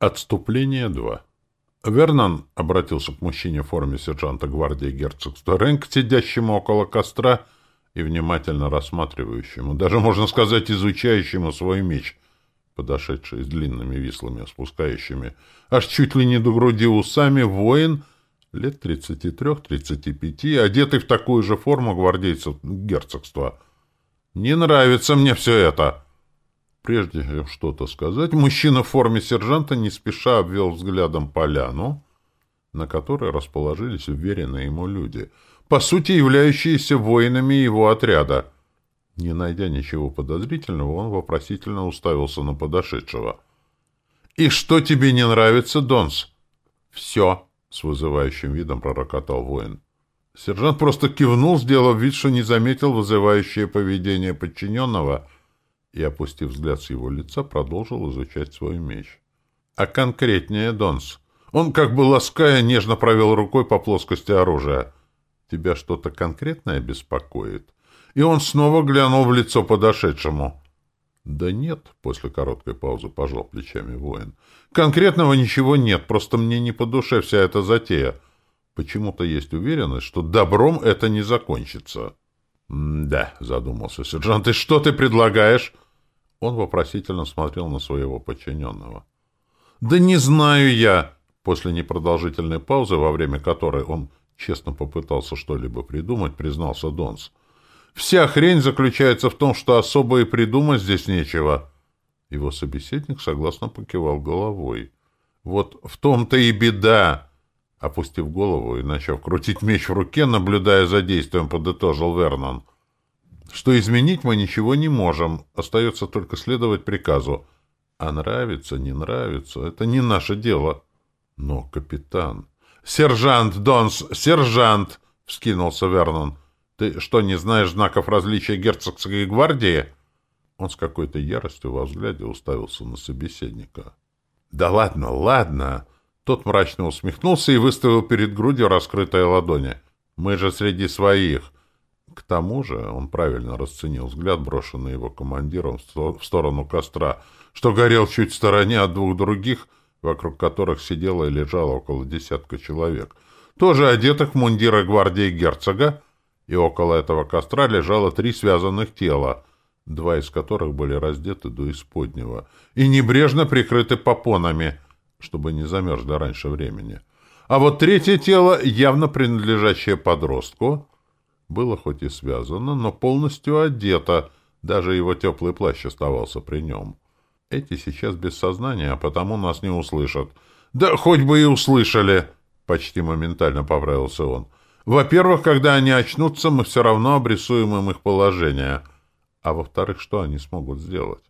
Отступление 2. Вернон обратился к мужчине в форме сержанта гвардии герцогства Рэнк, сидящему около костра и внимательно рассматривающему, даже, можно сказать, изучающему свой меч, подошедший с длинными вислами, спускающими аж чуть ли не до груди усами, воин лет 33-35, одетый в такую же форму гвардейцев герцогства. «Не нравится мне все это!» Прежде чем что-то сказать, мужчина в форме сержанта не спеша обвел взглядом поляну, на которой расположились уверенные ему люди, по сути являющиеся воинами его отряда. Не найдя ничего подозрительного, он вопросительно уставился на подошедшего. «И что тебе не нравится, Донс?» «Все», — с вызывающим видом пророкотал воин. Сержант просто кивнул, сделав вид, что не заметил вызывающее поведение подчиненного — и, опустив взгляд с его лица, продолжил изучать свой меч. А конкретнее, Донс. Он, как бы лаская, нежно провел рукой по плоскости оружия. Тебя что-то конкретное беспокоит? И он снова глянул в лицо подошедшему. Да нет, после короткой паузы пожал плечами воин. Конкретного ничего нет, просто мне не по душе вся эта затея. Почему-то есть уверенность, что добром это не закончится. «Да», — задумался сержант, — «и что ты предлагаешь?» Он вопросительно смотрел на своего подчиненного. «Да не знаю я!» После непродолжительной паузы, во время которой он честно попытался что-либо придумать, признался Донс. «Вся хрень заключается в том, что особо и придумать здесь нечего». Его собеседник согласно покивал головой. «Вот в том-то и беда!» Опустив голову и начав крутить меч в руке, наблюдая за действием, подытожил Вернон — что изменить мы ничего не можем, остается только следовать приказу. А нравится, не нравится, это не наше дело. Но, капитан... «Сержант, Донс, сержант!» — вскинулся Вернон. «Ты что, не знаешь знаков различия герцогской гвардии?» Он с какой-то яростью во взгляде уставился на собеседника. «Да ладно, ладно!» Тот мрачно усмехнулся и выставил перед грудью раскрытые ладони. «Мы же среди своих. К тому же он правильно расценил взгляд, брошенный его командиром в сторону костра, что горел чуть в стороне от двух других, вокруг которых сидело и лежало около десятка человек, тоже одетых в мундиры гвардии герцога, и около этого костра лежало три связанных тела, два из которых были раздеты до исподнего и небрежно прикрыты попонами, чтобы не замерзли раньше времени. А вот третье тело, явно принадлежащее подростку, было хоть и связано, но полностью одето, даже его теплый плащ оставался при нем. Эти сейчас без сознания, а потому нас не услышат. Да хоть бы и услышали! Почти моментально поправился он. Во-первых, когда они очнутся, мы все равно обрисуем им их положение. А во-вторых, что они смогут сделать?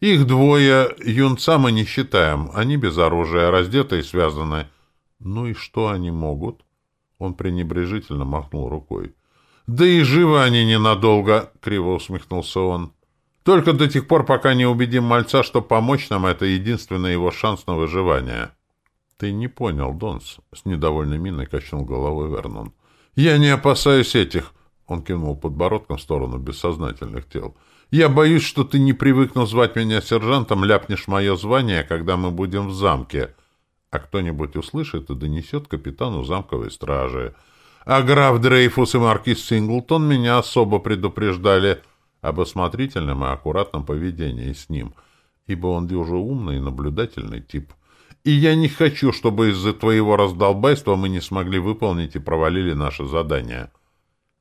Их двое, юнца мы не считаем. Они без оружия, раздеты и связаны. Ну и что они могут? Он пренебрежительно махнул рукой. «Да и живы они ненадолго», — криво усмехнулся он. «Только до тех пор, пока не убедим мальца, что помочь нам — это единственный его шанс на выживание». «Ты не понял, Донс», — с недовольной миной качнул головой Вернон. «Я не опасаюсь этих», — он кивнул подбородком в сторону бессознательных тел. «Я боюсь, что ты не привык назвать меня сержантом, ляпнешь мое звание, когда мы будем в замке, а кто-нибудь услышит и донесет капитану замковой стражи». А граф Дрейфус и маркиз Синглтон меня особо предупреждали об осмотрительном и аккуратном поведении с ним, ибо он уже умный и наблюдательный тип. И я не хочу, чтобы из-за твоего раздолбайства мы не смогли выполнить и провалили наше задание.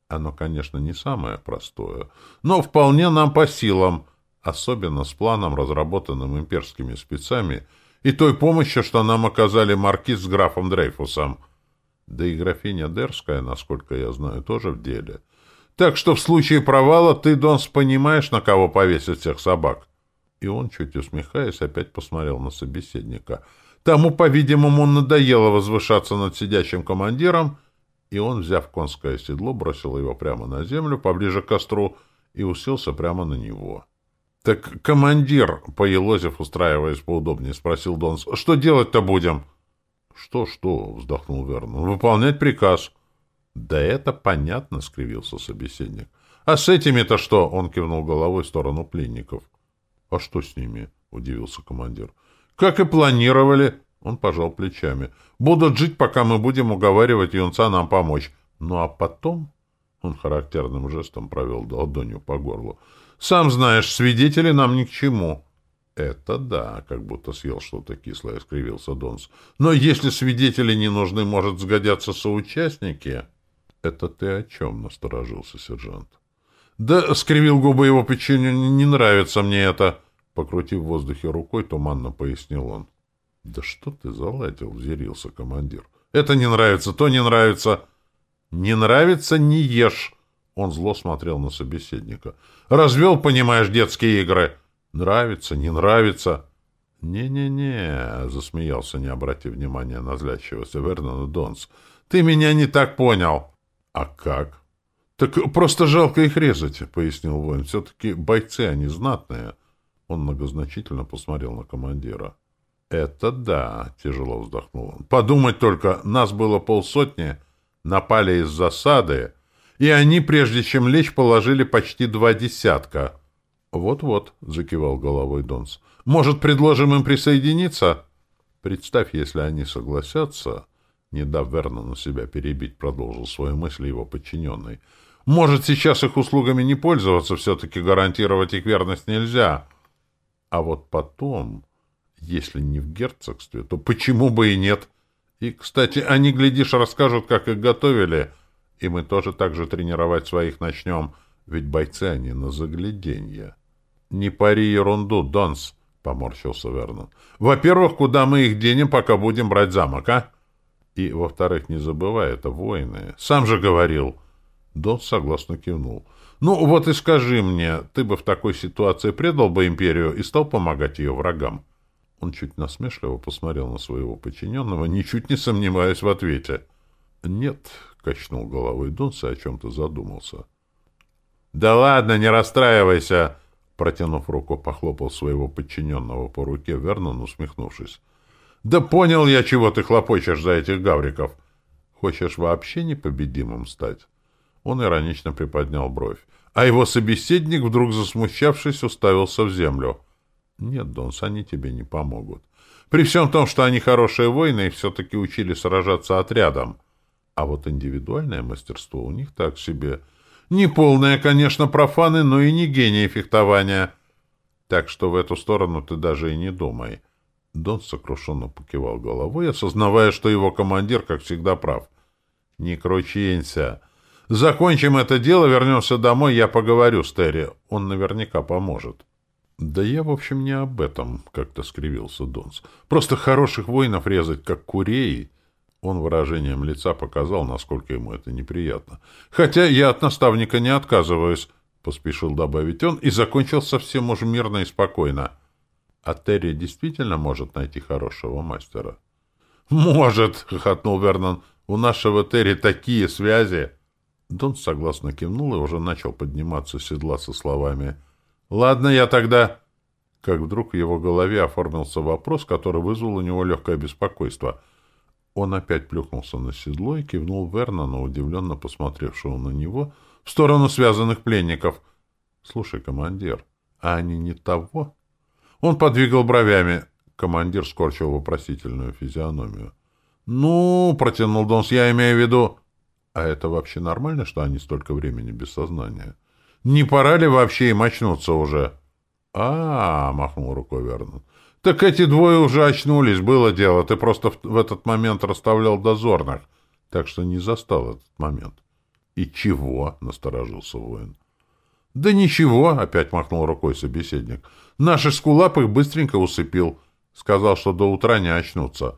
Оно, конечно, не самое простое, но вполне нам по силам, особенно с планом, разработанным имперскими спецами, и той помощью, что нам оказали маркиз с графом Дрейфусом. Да и графиня Дерская, насколько я знаю, тоже в деле. Так что в случае провала ты, Донс, понимаешь, на кого повесить всех собак?» И он, чуть усмехаясь, опять посмотрел на собеседника. Тому, по-видимому, надоело возвышаться над сидящим командиром, и он, взяв конское седло, бросил его прямо на землю, поближе к костру, и уселся прямо на него. — Так, командир, — поелозив, устраиваясь поудобнее, спросил Донс, — что делать-то будем? — «Что, что?» — вздохнул Вернон. «Выполнять приказ». «Да это понятно», — скривился собеседник. «А с этими-то что?» — он кивнул головой в сторону пленников. «А что с ними?» — удивился командир. Как и планировали. Он пожал плечами. Будут жить, пока мы будем уговаривать юнца нам помочь. Ну а потом... Он характерным жестом провел ладонью по горлу. «Сам знаешь, свидетели нам ни к чему». «Это да», — как будто съел что-то кислое, — скривился Донс. «Но если свидетели не нужны, может, сгодятся соучастники?» «Это ты о чем?» — насторожился сержант. «Да», — скривил губы его печенью, — «не нравится мне это». Покрутив в воздухе рукой, туманно пояснил он. «Да что ты заладил?» — взъярился командир. «Это не нравится, то не нравится». «Не нравится — не ешь!» Он зло смотрел на собеседника. «Развел, понимаешь, детские игры!» «Нравится, не нравится!» «Не-не-не», — засмеялся, не обратив внимания на злящегося Вернона Донс. «Ты меня не так понял!» «А как?» «Так просто жалко их резать», — пояснил воин. «Все-таки бойцы, они знатные». Он многозначительно посмотрел на командира. «Это да», — тяжело вздохнул он. «Подумать только, нас было полсотни, напали из засады, и они, прежде чем лечь, положили почти два десятка». «Вот-вот», — закивал головой Донс. «Может, предложим им присоединиться?» «Представь, если они согласятся...» Не дав Вернону себя перебить, продолжил свою мысль его подчиненный. «Может, сейчас их услугами не пользоваться, все-таки гарантировать их верность нельзя. А вот потом, если не в герцогстве, то почему бы и нет? И, кстати, они, глядишь, расскажут, как их готовили, и мы тоже так же тренировать своих начнем, ведь бойцы они на загляденье». «Не пари ерунду, Донс», — поморщился Вернон. «Во-первых, куда мы их денем, пока будем брать замок, а?» «И, во-вторых, не забывай, это воины. Сам же говорил». Донс согласно кивнул. «Ну, вот и скажи мне, ты бы в такой ситуации предал бы империю и стал помогать ее врагам?» Он чуть насмешливо посмотрел на своего подчиненного, ничуть не сомневаясь в ответе. «Нет», — качнул головой Донс и о чем-то задумался. «Да ладно, не расстраивайся!» Протянув руку, похлопал своего подчиненного по руке Вернон, усмехнувшись. «Да понял я, чего ты хлопочешь за этих гавриков! Хочешь вообще непобедимым стать?» Он иронично приподнял бровь. А его собеседник, вдруг засмущавшись, уставился в землю. «Нет, Донс, они тебе не помогут. При всем том, что они хорошие воины и все-таки учили сражаться отрядом. А вот индивидуальное мастерство у них так себе...» Не полные, конечно, профаны, но и не гении фехтования. Так что в эту сторону ты даже и не думай. Дон сокрушенно покивал головой, осознавая, что его командир, как всегда, прав. Не кручинься. Закончим это дело, вернемся домой, я поговорю с Терри. Он наверняка поможет. Да я, в общем, не об этом, как-то скривился Донс. Просто хороших воинов резать, как курей, он выражением лица показал, насколько ему это неприятно. «Хотя я от наставника не отказываюсь», — поспешил добавить он, и закончил совсем уж мирно и спокойно. «А Терри действительно может найти хорошего мастера?» «Может!» — хохотнул Вернон. «У нашего Терри такие связи!» Дон согласно кивнул и уже начал подниматься с седла со словами. «Ладно, я тогда...» Как вдруг в его голове оформился вопрос, который вызвал у него легкое беспокойство — он опять плюхнулся на седло и кивнул Вернону, удивленно посмотревшего на него, в сторону связанных пленников. — Слушай, командир, а они не того? Он подвигал бровями. Командир скорчил вопросительную физиономию. — Ну, — протянул Донс, — я имею в виду... — А это вообще нормально, что они столько времени без сознания? — Не пора ли вообще им очнуться уже? — А, — махнул рукой Вернон, так эти двое уже очнулись, было дело. Ты просто в, в этот момент расставлял дозорных, так что не застал этот момент. — И чего? — насторожился воин. — Да ничего, — опять махнул рукой собеседник. — Наших скулап быстренько усыпил. Сказал, что до утра не очнутся.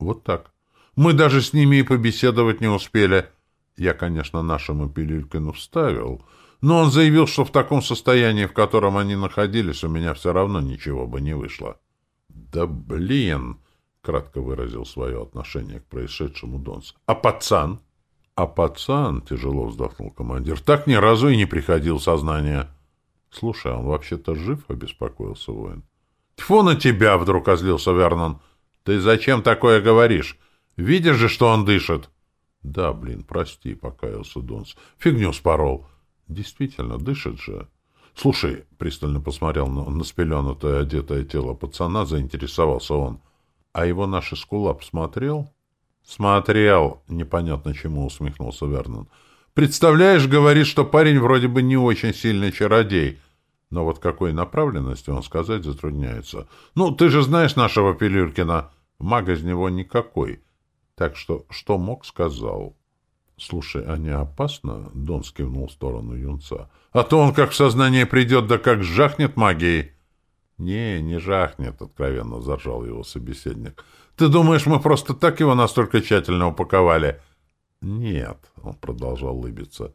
Вот так. Мы даже с ними и побеседовать не успели. Я, конечно, нашему Пилюлькину вставил, но он заявил, что в таком состоянии, в котором они находились, у меня все равно ничего бы не вышло. — «Да блин!» — кратко выразил свое отношение к происшедшему Донс. «А пацан?» «А пацан?» — тяжело вздохнул командир. «Так ни разу и не приходил в сознание». «Слушай, а он вообще-то жив?» — обеспокоился воин. «Тьфу на тебя!» — вдруг озлился Вернон. «Ты зачем такое говоришь? Видишь же, что он дышит!» «Да, блин, прости», — покаялся Донс. «Фигню спорол». «Действительно, дышит же». Слушай, пристально посмотрел на, на спеленутое одетое тело пацана, заинтересовался он. А его наш эскулап смотрел? Смотрел, непонятно чему усмехнулся Вернон. Представляешь, говорит, что парень вроде бы не очень сильный чародей. Но вот какой направленности он сказать затрудняется. Ну, ты же знаешь нашего Пилюркина. Маг из него никакой. Так что, что мог, сказал. Слушай, а не опасно? Дон скивнул в сторону юнца. А то он как в сознание придет, да как жахнет магией. Не, не жахнет, откровенно заржал его собеседник. Ты думаешь, мы просто так его настолько тщательно упаковали? Нет, он продолжал улыбиться.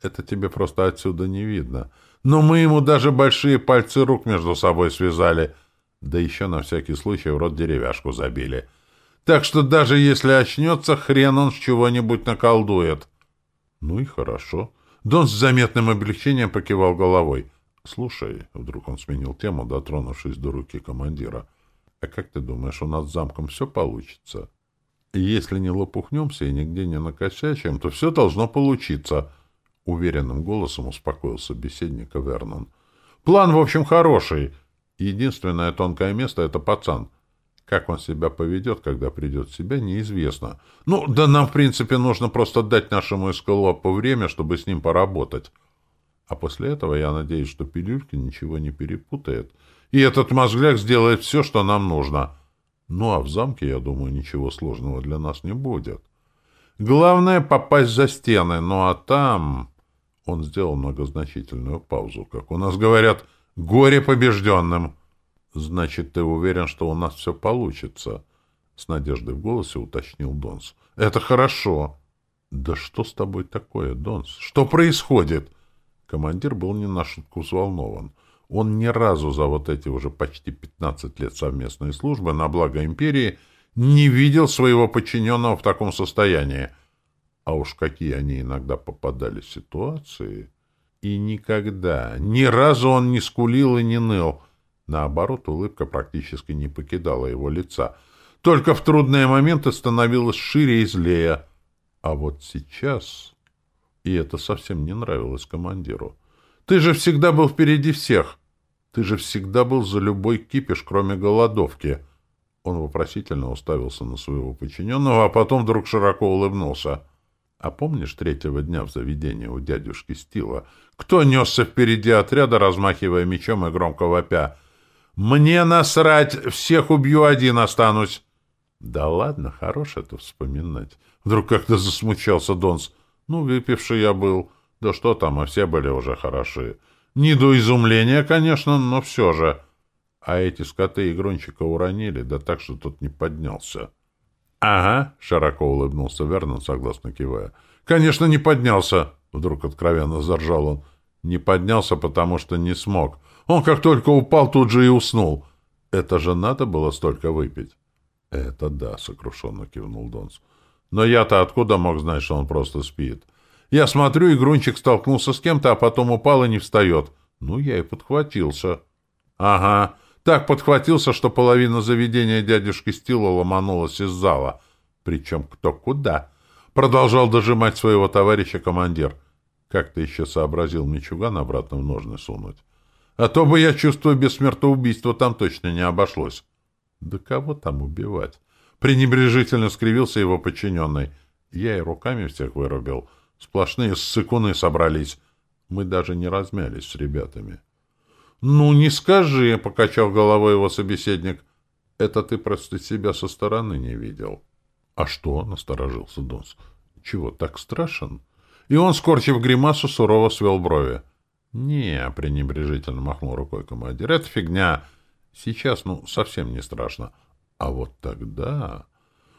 Это тебе просто отсюда не видно. Но мы ему даже большие пальцы рук между собой связали. Да еще на всякий случай в рот деревяшку забили. — так что даже если очнется, хрен он чего-нибудь наколдует. Ну и хорошо. Дон с заметным облегчением покивал головой. Слушай, вдруг он сменил тему, дотронувшись до руки командира. А как ты думаешь, у нас с замком все получится? Если не лопухнемся и нигде не накосячим, то все должно получиться. Уверенным голосом успокоил собеседника Вернон. План, в общем, хороший. Единственное тонкое место — это пацан — как он себя поведет, когда придет в себя, неизвестно. Ну, да нам, в принципе, нужно просто дать нашему эскалопу время, чтобы с ним поработать. А после этого я надеюсь, что пилюльки ничего не перепутает, и этот мозгляк сделает все, что нам нужно. Ну, а в замке, я думаю, ничего сложного для нас не будет. Главное — попасть за стены, ну а там... Он сделал многозначительную паузу, как у нас говорят, «горе побежденным». «Значит, ты уверен, что у нас все получится?» С надеждой в голосе уточнил Донс. «Это хорошо!» «Да что с тобой такое, Донс? Что происходит?» Командир был не на шутку взволнован. Он ни разу за вот эти уже почти пятнадцать лет совместной службы на благо империи не видел своего подчиненного в таком состоянии. А уж какие они иногда попадали в ситуации. И никогда, ни разу он не скулил и не ныл — Наоборот, улыбка практически не покидала его лица. Только в трудные моменты становилась шире и злее. А вот сейчас... И это совсем не нравилось командиру. «Ты же всегда был впереди всех! Ты же всегда был за любой кипиш, кроме голодовки!» Он вопросительно уставился на своего подчиненного, а потом вдруг широко улыбнулся. «А помнишь третьего дня в заведении у дядюшки Стила? Кто несся впереди отряда, размахивая мечом и громко вопя?» Мне насрать, всех убью, один останусь. Да ладно, хорош это вспоминать. Вдруг как-то засмучался Донс. Ну, выпивший я был. Да что там, а все были уже хороши. Не до изумления, конечно, но все же. А эти скоты игрончика уронили, да так, что тот не поднялся. — Ага, — широко улыбнулся Вернон, согласно кивая. — Конечно, не поднялся, — вдруг откровенно заржал он. — Не поднялся, потому что не смог. Он как только упал, тут же и уснул. Это же надо было столько выпить. — Это да, — сокрушенно кивнул Донс. — Но я-то откуда мог знать, что он просто спит? Я смотрю, и Грунчик столкнулся с кем-то, а потом упал и не встает. Ну, я и подхватился. — Ага, так подхватился, что половина заведения дядюшки Стила ломанулась из зала. Причем кто куда? Продолжал дожимать своего товарища командир. Как ты еще сообразил Мичуган обратно в ножны сунуть? А то бы, я чувствую, без смертоубийства там точно не обошлось. Да кого там убивать? Пренебрежительно скривился его подчиненный. Я и руками всех вырубил. Сплошные ссыкуны собрались. Мы даже не размялись с ребятами. — Ну, не скажи, — покачал головой его собеседник. — Это ты просто себя со стороны не видел. — А что? — насторожился Донс. — Чего, так страшен? И он, скорчив гримасу, сурово свел брови. «Не», — пренебрежительно махнул рукой командир, — «это фигня. Сейчас, ну, совсем не страшно. А вот тогда...»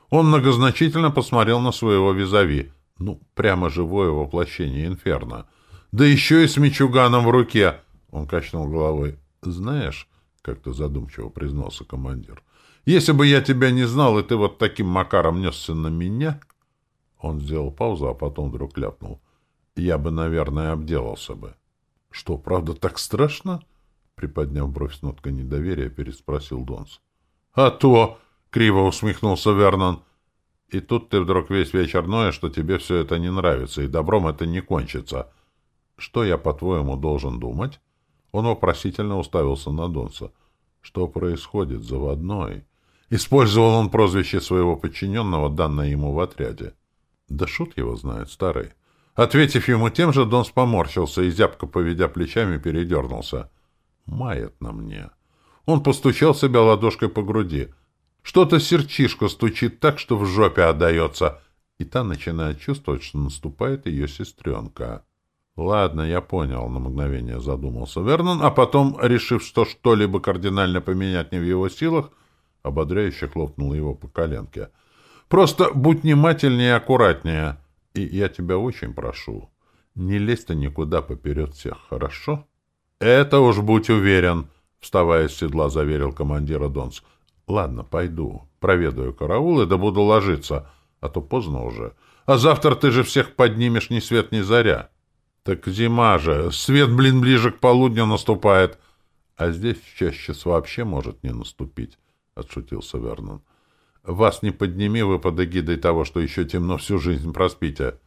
Он многозначительно посмотрел на своего визави. Ну, прямо живое воплощение инферно. Да еще и с мечуганом в руке. Он качнул головой. «Знаешь...» — как-то задумчиво признался командир. «Если бы я тебя не знал, и ты вот таким макаром несся на меня...» Он сделал паузу, а потом вдруг ляпнул. «Я бы, наверное, обделался бы». — Что, правда, так страшно? — приподняв бровь с ноткой недоверия, переспросил Донс. — А то! — криво усмехнулся Вернон. — И тут ты вдруг весь вечер ноешь, что тебе все это не нравится, и добром это не кончится. Что я, по-твоему, должен думать? Он вопросительно уставился на Донса. Что происходит, заводной? Использовал он прозвище своего подчиненного, данное ему в отряде. Да шут его знает, старый. Ответив ему тем же, Донс поморщился и, зябко поведя плечами, передернулся. Мает на мне. Он постучал себя ладошкой по груди. Что-то серчишко стучит так, что в жопе отдается. И та начинает чувствовать, что наступает ее сестренка. «Ладно, я понял», — на мгновение задумался Вернон, а потом, решив, что что-либо кардинально поменять не в его силах, ободряюще хлопнул его по коленке. «Просто будь внимательнее и аккуратнее, и я тебя очень прошу, не лезь ты никуда поперед всех, хорошо?» «Это уж будь уверен», — вставая с седла, заверил командира Донс. «Ладно, пойду, проведаю караул и да буду ложиться, а то поздно уже. А завтра ты же всех поднимешь ни свет ни заря». Так зима же. Свет, блин, ближе к полудню наступает. А здесь чаще вообще может не наступить, — отшутился Вернон. Вас не подними вы под эгидой того, что еще темно всю жизнь проспите.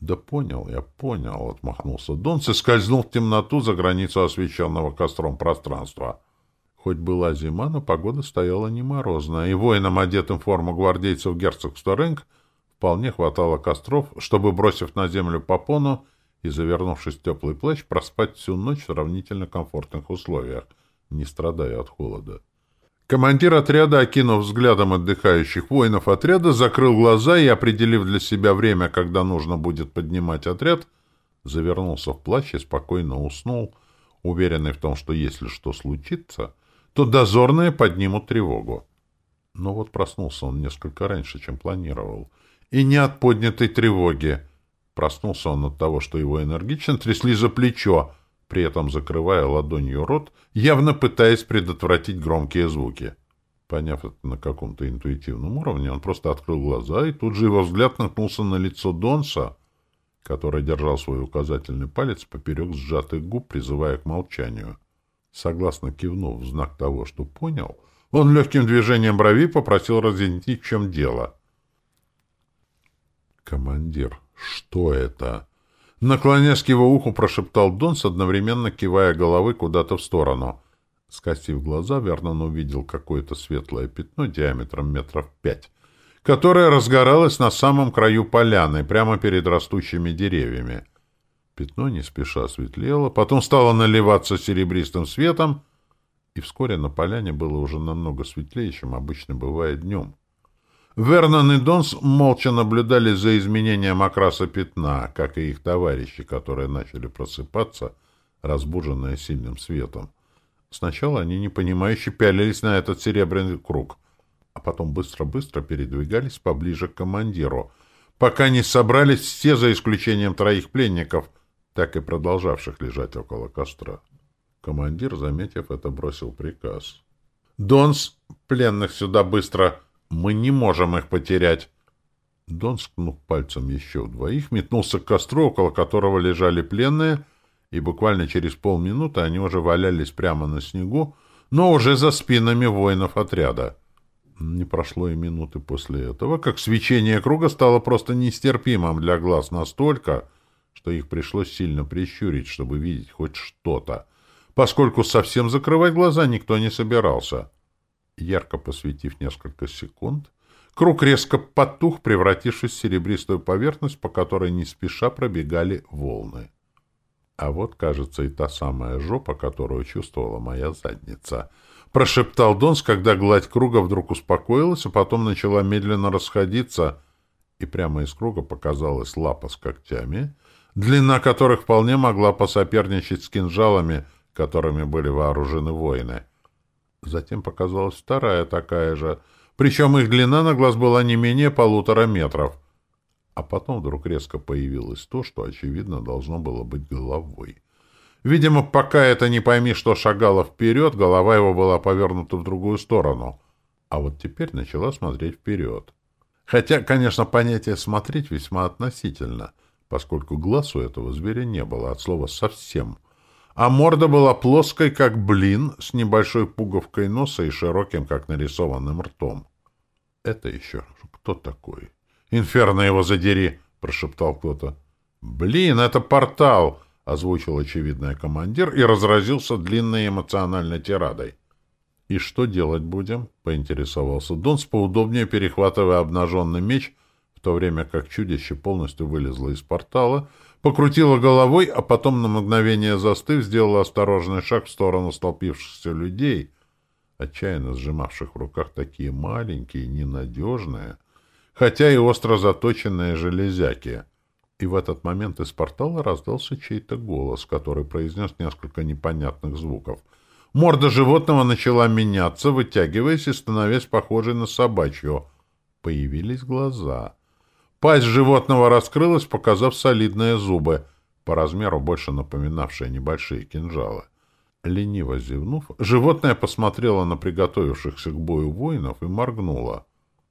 Да понял, я понял, — отмахнулся Донс и скользнул в темноту за границу освещенного костром пространства. Хоть была зима, но погода стояла не морозная, и воинам, одетым в форму гвардейцев герцогства Рэнк, вполне хватало костров, чтобы, бросив на землю попону, и, завернувшись в теплый плащ, проспать всю ночь в сравнительно комфортных условиях, не страдая от холода. Командир отряда, окинув взглядом отдыхающих воинов отряда, закрыл глаза и, определив для себя время, когда нужно будет поднимать отряд, завернулся в плащ и спокойно уснул, уверенный в том, что если что случится, то дозорные поднимут тревогу. Но вот проснулся он несколько раньше, чем планировал. И не от поднятой тревоги — Проснулся он от того, что его энергично трясли за плечо, при этом закрывая ладонью рот, явно пытаясь предотвратить громкие звуки. Поняв это на каком-то интуитивном уровне, он просто открыл глаза, и тут же его взгляд наткнулся на лицо Донса, который держал свой указательный палец поперек сжатых губ, призывая к молчанию. Согласно кивнув в знак того, что понял, он легким движением брови попросил разъяснить, в чем дело. «Командир», «Что это?» Наклонясь к его уху, прошептал Донс, одновременно кивая головой куда-то в сторону. Скосив глаза, Вернон увидел какое-то светлое пятно диаметром метров пять, которое разгоралось на самом краю поляны, прямо перед растущими деревьями. Пятно не спеша светлело, потом стало наливаться серебристым светом, и вскоре на поляне было уже намного светлее, чем обычно бывает днем. Вернон и Донс молча наблюдали за изменением окраса пятна, как и их товарищи, которые начали просыпаться, разбуженные сильным светом. Сначала они непонимающе пялились на этот серебряный круг, а потом быстро-быстро передвигались поближе к командиру, пока не собрались все за исключением троих пленников, так и продолжавших лежать около костра. Командир, заметив это, бросил приказ. «Донс, пленных сюда быстро!» Мы не можем их потерять. Дон, скнув пальцем еще двоих, метнулся к костру, около которого лежали пленные, и буквально через полминуты они уже валялись прямо на снегу, но уже за спинами воинов отряда. Не прошло и минуты после этого, как свечение круга стало просто нестерпимым для глаз настолько, что их пришлось сильно прищурить, чтобы видеть хоть что-то, поскольку совсем закрывать глаза никто не собирался. Ярко посветив несколько секунд, круг резко потух, превратившись в серебристую поверхность, по которой не спеша пробегали волны. А вот, кажется, и та самая жопа, которую чувствовала моя задница. Прошептал Донс, когда гладь круга вдруг успокоилась, а потом начала медленно расходиться, и прямо из круга показалась лапа с когтями, длина которых вполне могла посоперничать с кинжалами, которыми были вооружены воины. Затем показалась вторая такая же, причем их длина на глаз была не менее полутора метров. А потом вдруг резко появилось то, что, очевидно, должно было быть головой. Видимо, пока это не пойми, что шагало вперед, голова его была повернута в другую сторону. А вот теперь начала смотреть вперед. Хотя, конечно, понятие «смотреть» весьма относительно, поскольку глаз у этого зверя не было, от слова «совсем» а морда была плоской, как блин, с небольшой пуговкой носа и широким, как нарисованным ртом. — Это еще кто такой? — Инферно его задери! — прошептал кто-то. — Блин, это портал! — озвучил очевидный командир и разразился длинной эмоциональной тирадой. «И что делать будем?» — поинтересовался Донс, поудобнее перехватывая обнаженный меч, в то время как чудище полностью вылезло из портала, покрутило головой, а потом на мгновение застыв, сделало осторожный шаг в сторону столпившихся людей, отчаянно сжимавших в руках такие маленькие, ненадежные, хотя и остро заточенные железяки — и в этот момент из портала раздался чей-то голос, который произнес несколько непонятных звуков. Морда животного начала меняться, вытягиваясь и становясь похожей на собачью. Появились глаза. Пасть животного раскрылась, показав солидные зубы, по размеру больше напоминавшие небольшие кинжалы. Лениво зевнув, животное посмотрело на приготовившихся к бою воинов и моргнуло.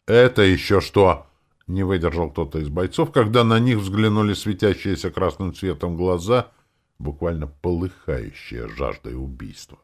«Это еще что?» Не выдержал кто-то из бойцов, когда на них взглянули светящиеся красным цветом глаза, буквально полыхающие жаждой убийства.